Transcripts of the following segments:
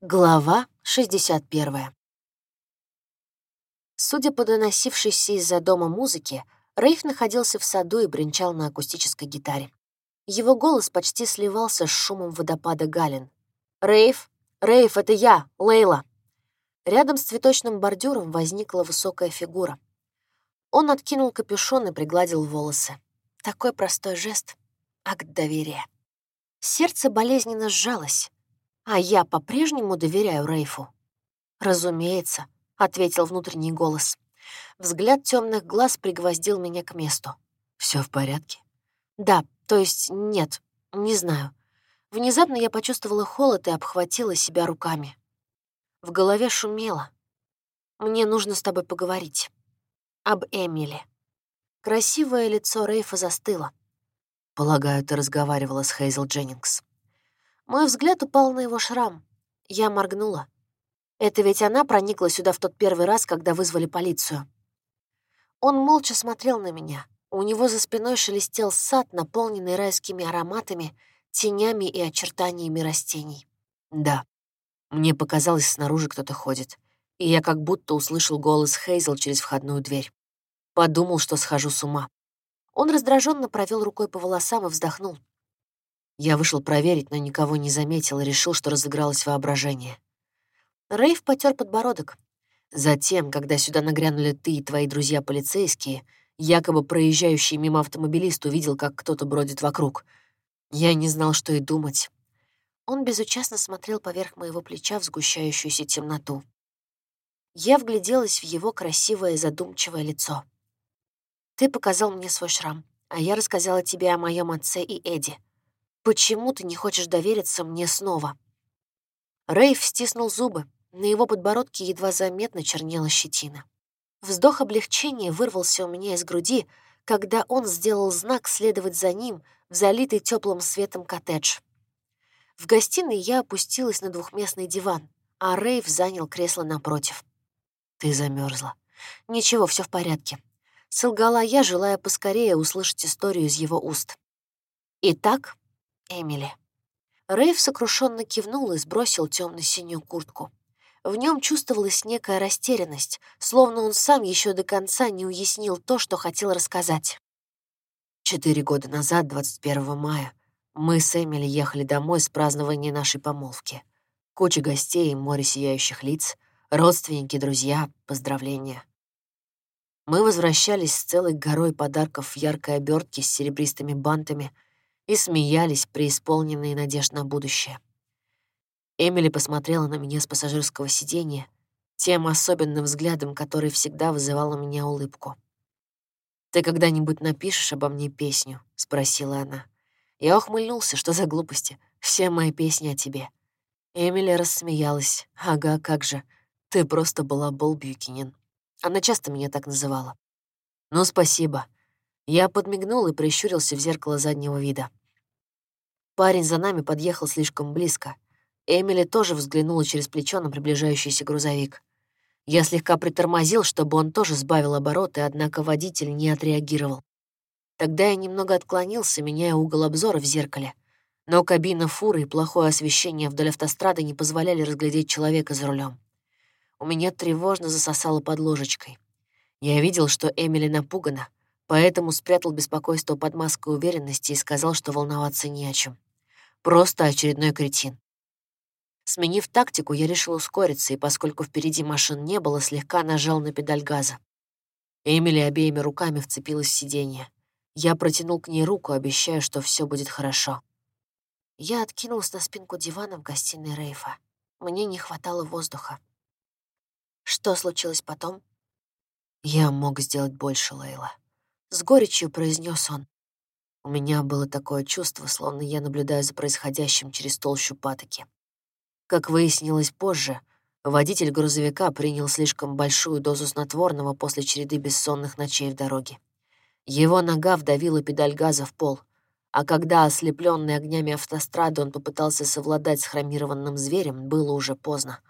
Глава 61. Судя по доносившейся из-за дома музыке, Рейф находился в саду и бренчал на акустической гитаре. Его голос почти сливался с шумом водопада Галин. «Рейф! Рейф, это я, Лейла!» Рядом с цветочным бордюром возникла высокая фигура. Он откинул капюшон и пригладил волосы. Такой простой жест — акт доверия. Сердце болезненно сжалось. А я по-прежнему доверяю Рейфу. Разумеется, ответил внутренний голос. Взгляд темных глаз пригвоздил меня к месту. Все в порядке? Да, то есть нет, не знаю. Внезапно я почувствовала холод и обхватила себя руками. В голове шумело. Мне нужно с тобой поговорить. Об Эмиле. Красивое лицо Рейфа застыло. Полагаю, ты разговаривала с Хейзел Дженнингс. Мой взгляд упал на его шрам. Я моргнула. Это ведь она проникла сюда в тот первый раз, когда вызвали полицию. Он молча смотрел на меня. У него за спиной шелестел сад, наполненный райскими ароматами, тенями и очертаниями растений. Да, мне показалось, снаружи кто-то ходит, и я как будто услышал голос Хейзел через входную дверь. Подумал, что схожу с ума. Он раздраженно провел рукой по волосам и вздохнул. Я вышел проверить, но никого не заметил и решил, что разыгралось воображение. Рейв потер подбородок. Затем, когда сюда нагрянули ты и твои друзья-полицейские, якобы проезжающий мимо автомобилист увидел, как кто-то бродит вокруг. Я не знал, что и думать. Он безучастно смотрел поверх моего плеча в сгущающуюся темноту. Я вгляделась в его красивое задумчивое лицо. «Ты показал мне свой шрам, а я рассказала тебе о моем отце и Эдди. Почему ты не хочешь довериться мне снова?» Рейв стиснул зубы. На его подбородке едва заметно чернела щетина. Вздох облегчения вырвался у меня из груди, когда он сделал знак следовать за ним в залитый теплым светом коттедж. В гостиной я опустилась на двухместный диван, а Рейв занял кресло напротив. «Ты замерзла. Ничего, все в порядке», — солгала я, желая поскорее услышать историю из его уст. «Итак, Эмили. Рейв сокрушенно кивнул и сбросил темно-синюю куртку. В нем чувствовалась некая растерянность, словно он сам еще до конца не уяснил то, что хотел рассказать. Четыре года назад, 21 мая, мы с Эмили ехали домой с празднования нашей помолвки. Куча гостей, море сияющих лиц, родственники, друзья, поздравления. Мы возвращались с целой горой подарков в яркой обертке с серебристыми бантами — и смеялись, преисполненные надежд на будущее. Эмили посмотрела на меня с пассажирского сиденья, тем особенным взглядом, который всегда вызывал у меня улыбку. «Ты когда-нибудь напишешь обо мне песню?» — спросила она. Я ухмыльнулся, что за глупости. Все мои песни о тебе. Эмили рассмеялась. «Ага, как же. Ты просто была Бол Бьюкинен». Она часто меня так называла. «Ну, спасибо». Я подмигнул и прищурился в зеркало заднего вида. Парень за нами подъехал слишком близко. Эмили тоже взглянула через плечо на приближающийся грузовик. Я слегка притормозил, чтобы он тоже сбавил обороты, однако водитель не отреагировал. Тогда я немного отклонился, меняя угол обзора в зеркале. Но кабина фуры и плохое освещение вдоль автострады не позволяли разглядеть человека за рулем. У меня тревожно засосало под ложечкой. Я видел, что Эмили напугана, поэтому спрятал беспокойство под маской уверенности и сказал, что волноваться не о чем. Просто очередной кретин. Сменив тактику, я решил ускориться, и поскольку впереди машин не было, слегка нажал на педаль газа. Эмили обеими руками вцепилась в сиденье. Я протянул к ней руку, обещая, что все будет хорошо. Я откинулся на спинку дивана в гостиной Рейфа. Мне не хватало воздуха. Что случилось потом? Я мог сделать больше, Лейла. С горечью произнес он. У меня было такое чувство, словно я наблюдаю за происходящим через толщу патоки. Как выяснилось позже, водитель грузовика принял слишком большую дозу снотворного после череды бессонных ночей в дороге. Его нога вдавила педаль газа в пол, а когда, ослепленный огнями автострады, он попытался совладать с хромированным зверем, было уже поздно.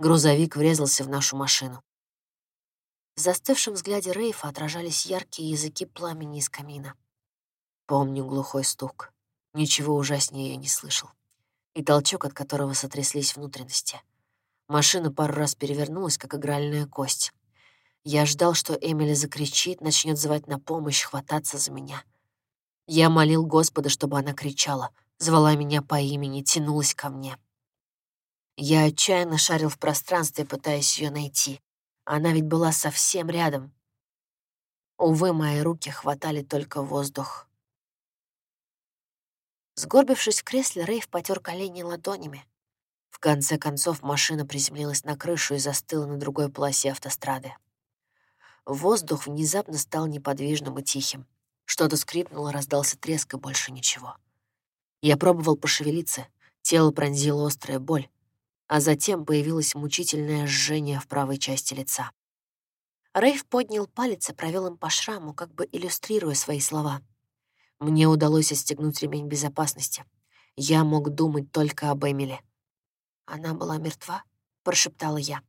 Грузовик врезался в нашу машину. В застывшем взгляде Рейфа отражались яркие языки пламени из камина. Помню глухой стук. Ничего ужаснее я не слышал. и толчок, от которого сотряслись внутренности. Машина пару раз перевернулась, как игральная кость. Я ждал, что Эмили закричит, начнет звать на помощь, хвататься за меня. Я молил Господа, чтобы она кричала, звала меня по имени, тянулась ко мне. Я отчаянно шарил в пространстве, пытаясь ее найти. Она ведь была совсем рядом. Увы, мои руки хватали только воздух. Сгорбившись в кресле, Рейв потер колени ладонями. В конце концов машина приземлилась на крышу и застыла на другой полосе автострады. Воздух внезапно стал неподвижным и тихим. Что-то скрипнуло, раздался треск и больше ничего. Я пробовал пошевелиться, тело пронзила острая боль, а затем появилось мучительное жжение в правой части лица. Рейв поднял палец и провел им по шраму, как бы иллюстрируя свои слова — мне удалось отстегнуть ремень безопасности. Я мог думать только об Эмили. «Она была мертва?» — прошептала я.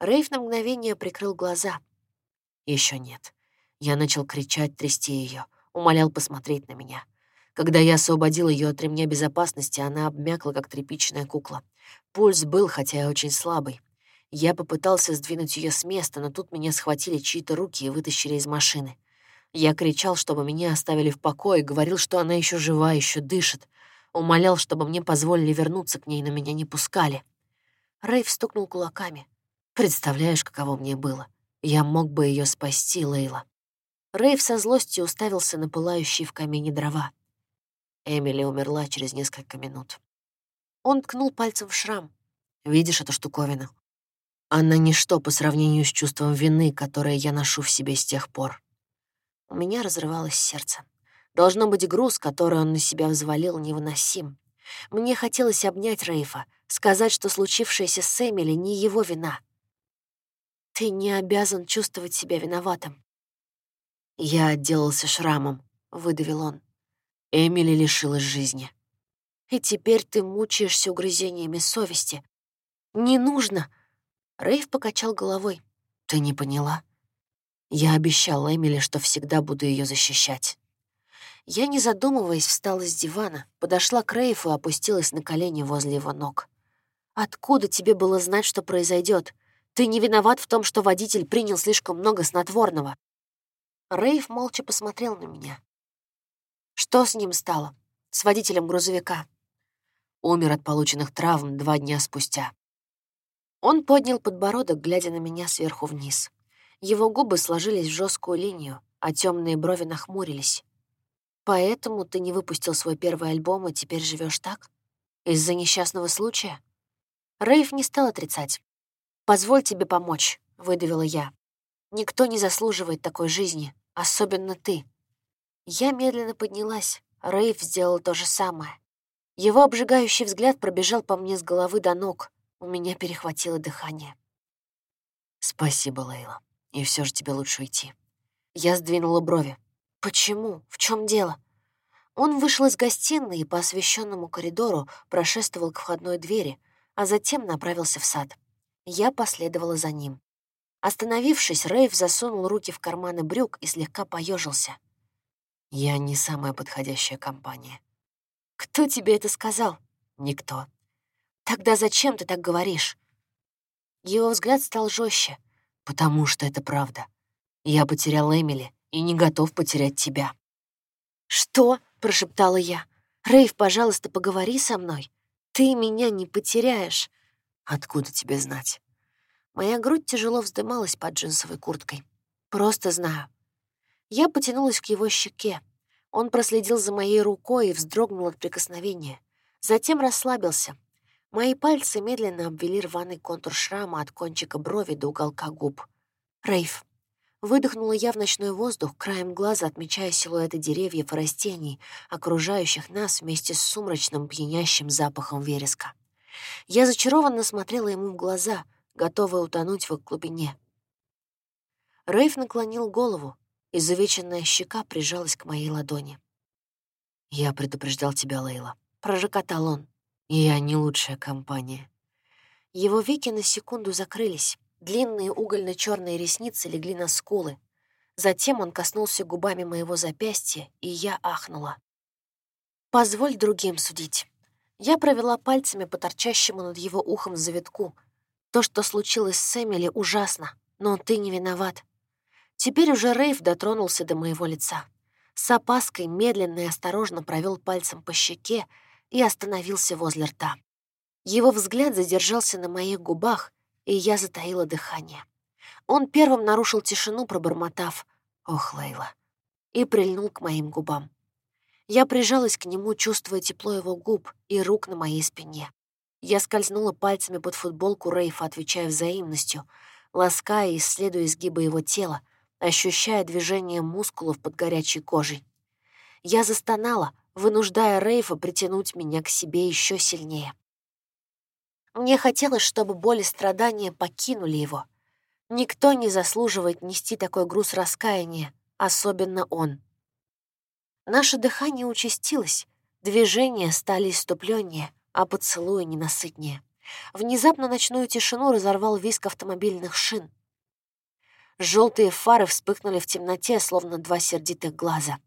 Рейв на мгновение прикрыл глаза. Еще нет. Я начал кричать, трясти ее, умолял посмотреть на меня. Когда я освободил ее от ремня безопасности, она обмякла, как тряпичная кукла. Пульс был, хотя и очень слабый. Я попытался сдвинуть ее с места, но тут меня схватили чьи-то руки и вытащили из машины. Я кричал, чтобы меня оставили в покое, говорил, что она еще жива, еще дышит. Умолял, чтобы мне позволили вернуться к ней, но меня не пускали. Рейв стукнул кулаками. Представляешь, каково мне было. Я мог бы ее спасти, Лейла. Рейв со злостью уставился на пылающие в камине дрова. Эмили умерла через несколько минут. Он ткнул пальцем в шрам. «Видишь эту штуковину? Она ничто по сравнению с чувством вины, которое я ношу в себе с тех пор. У меня разрывалось сердце. Должно быть, груз, который он на себя взвалил, невыносим. Мне хотелось обнять Рейфа, сказать, что случившееся с Эмили не его вина. Ты не обязан чувствовать себя виноватым. Я отделался шрамом, — выдавил он. Эмили лишилась жизни. И теперь ты мучаешься угрызениями совести. Не нужно. Рейв покачал головой. Ты не поняла? Я обещал Эмили, что всегда буду ее защищать. Я, не задумываясь, встала с дивана, подошла к Рейфу и опустилась на колени возле его ног. «Откуда тебе было знать, что произойдет? Ты не виноват в том, что водитель принял слишком много снотворного». Рейф молча посмотрел на меня. «Что с ним стало? С водителем грузовика?» Умер от полученных травм два дня спустя. Он поднял подбородок, глядя на меня сверху вниз. Его губы сложились в жесткую линию, а темные брови нахмурились. «Поэтому ты не выпустил свой первый альбом и теперь живешь так? Из-за несчастного случая?» Рейв не стал отрицать. «Позволь тебе помочь», — выдавила я. «Никто не заслуживает такой жизни, особенно ты». Я медленно поднялась. Рейв сделал то же самое. Его обжигающий взгляд пробежал по мне с головы до ног. У меня перехватило дыхание. «Спасибо, Лейла», и все же тебе лучше уйти. Я сдвинула брови. Почему? В чем дело? Он вышел из гостиной и по освещенному коридору прошествовал к входной двери, а затем направился в сад. Я последовала за ним. Остановившись, Рейв засунул руки в карманы брюк и слегка поежился. «Я не самая подходящая компания». «Кто тебе это сказал?» «Никто». «Тогда зачем ты так говоришь?» Его взгляд стал жестче, потому что это правда. Я потерял Эмили и не готов потерять тебя». «Что?» — прошептала я. «Рейв, пожалуйста, поговори со мной. Ты меня не потеряешь». «Откуда тебе знать?» Моя грудь тяжело вздымалась под джинсовой курткой. «Просто знаю». Я потянулась к его щеке. Он проследил за моей рукой и вздрогнул от прикосновения. Затем расслабился, Мои пальцы медленно обвели рваный контур шрама от кончика брови до уголка губ. Рейв. Выдохнула я в ночной воздух, краем глаза отмечая силуэты деревьев и растений, окружающих нас вместе с сумрачным пьянящим запахом вереска. Я зачарованно смотрела ему в глаза, готовая утонуть в их глубине. Рейв наклонил голову, изувеченная щека прижалась к моей ладони. «Я предупреждал тебя, Лейла», — пророкотал он. Я не лучшая компания. Его веки на секунду закрылись. Длинные угольно черные ресницы легли на скулы. Затем он коснулся губами моего запястья, и я ахнула. «Позволь другим судить». Я провела пальцами по торчащему над его ухом завитку. То, что случилось с Эмили, ужасно, но ты не виноват. Теперь уже Рейв дотронулся до моего лица. С опаской медленно и осторожно провел пальцем по щеке и остановился возле рта. Его взгляд задержался на моих губах, и я затаила дыхание. Он первым нарушил тишину, пробормотав «Ох, Лейла», и прильнул к моим губам. Я прижалась к нему, чувствуя тепло его губ и рук на моей спине. Я скользнула пальцами под футболку Рейфа, отвечая взаимностью, лаская и исследуя изгибы его тела, ощущая движение мускулов под горячей кожей. Я застонала, вынуждая Рейфа притянуть меня к себе еще сильнее. Мне хотелось, чтобы боль и страдания покинули его. Никто не заслуживает нести такой груз раскаяния, особенно он. Наше дыхание участилось, движения стали иступленнее, а поцелуи ненасытнее. Внезапно ночную тишину разорвал виск автомобильных шин. Желтые фары вспыхнули в темноте, словно два сердитых глаза.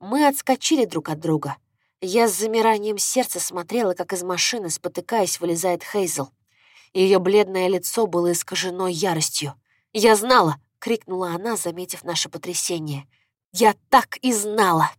Мы отскочили друг от друга. Я с замиранием сердца смотрела, как из машины, спотыкаясь, вылезает Хейзел. Ее бледное лицо было искажено яростью. «Я знала!» — крикнула она, заметив наше потрясение. «Я так и знала!»